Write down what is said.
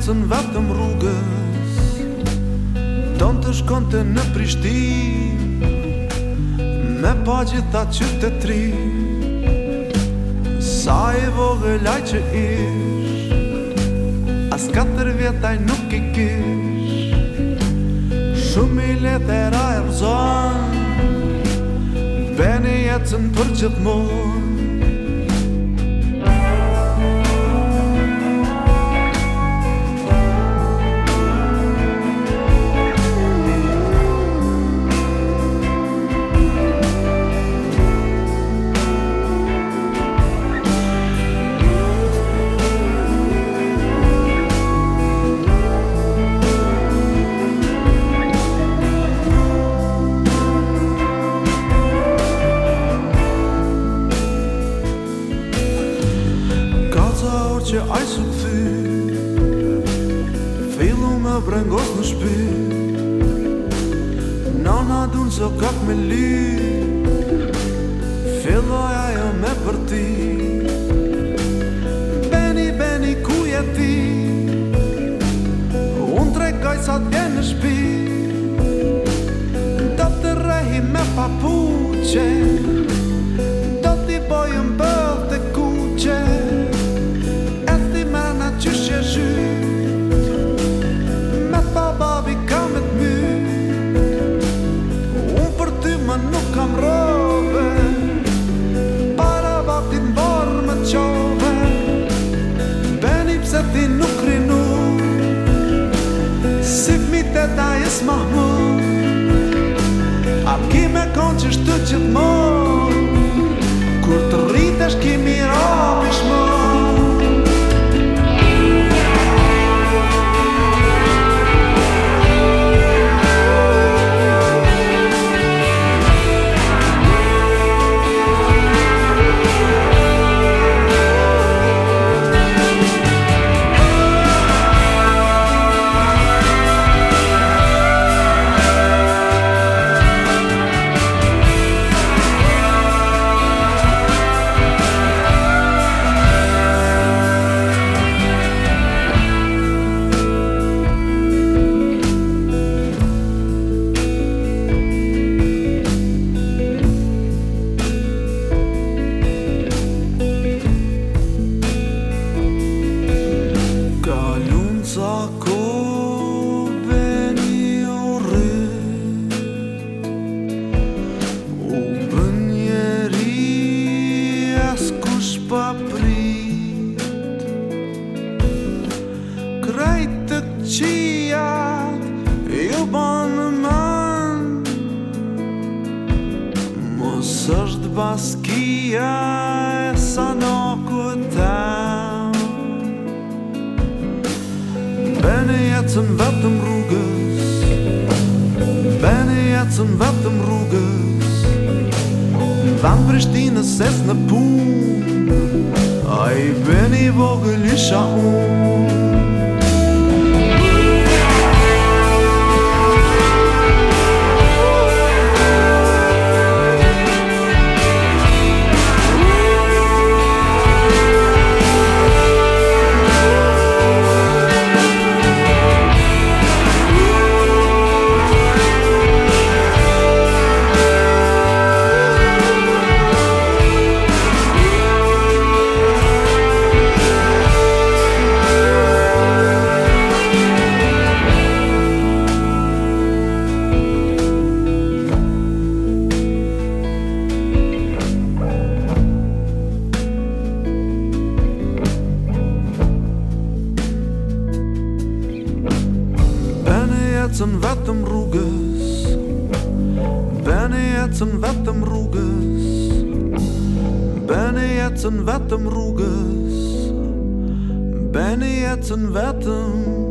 lecën vetëm rrugës Don të shkonte në Prishtin Me pa gjitha qytetri Sa e vogë laj që ish As katër vjetaj nuk i kish Shumë i letera e rëzon Veni jetën për qëtë mund që ajë së këthy Filu me brengos në shpi Nana dun që kap me li Filu ajo me për ti Beni, beni, ku jeti Unë trej kaj sa t'je në shpi Do të rehi me papu që më më A kime konë që shtë gjithë më Kur të rritë është mos është baskia e sanokut tem Bene jetën vetëm rrugës Bene jetën vetëm rrugës Vam Prishtinës es në punë A i beni vogël isha unë Wattem Ruges, roeges. Ben je het een wetem roeges. Ben je het een wetem roeges. Ben je het een wetem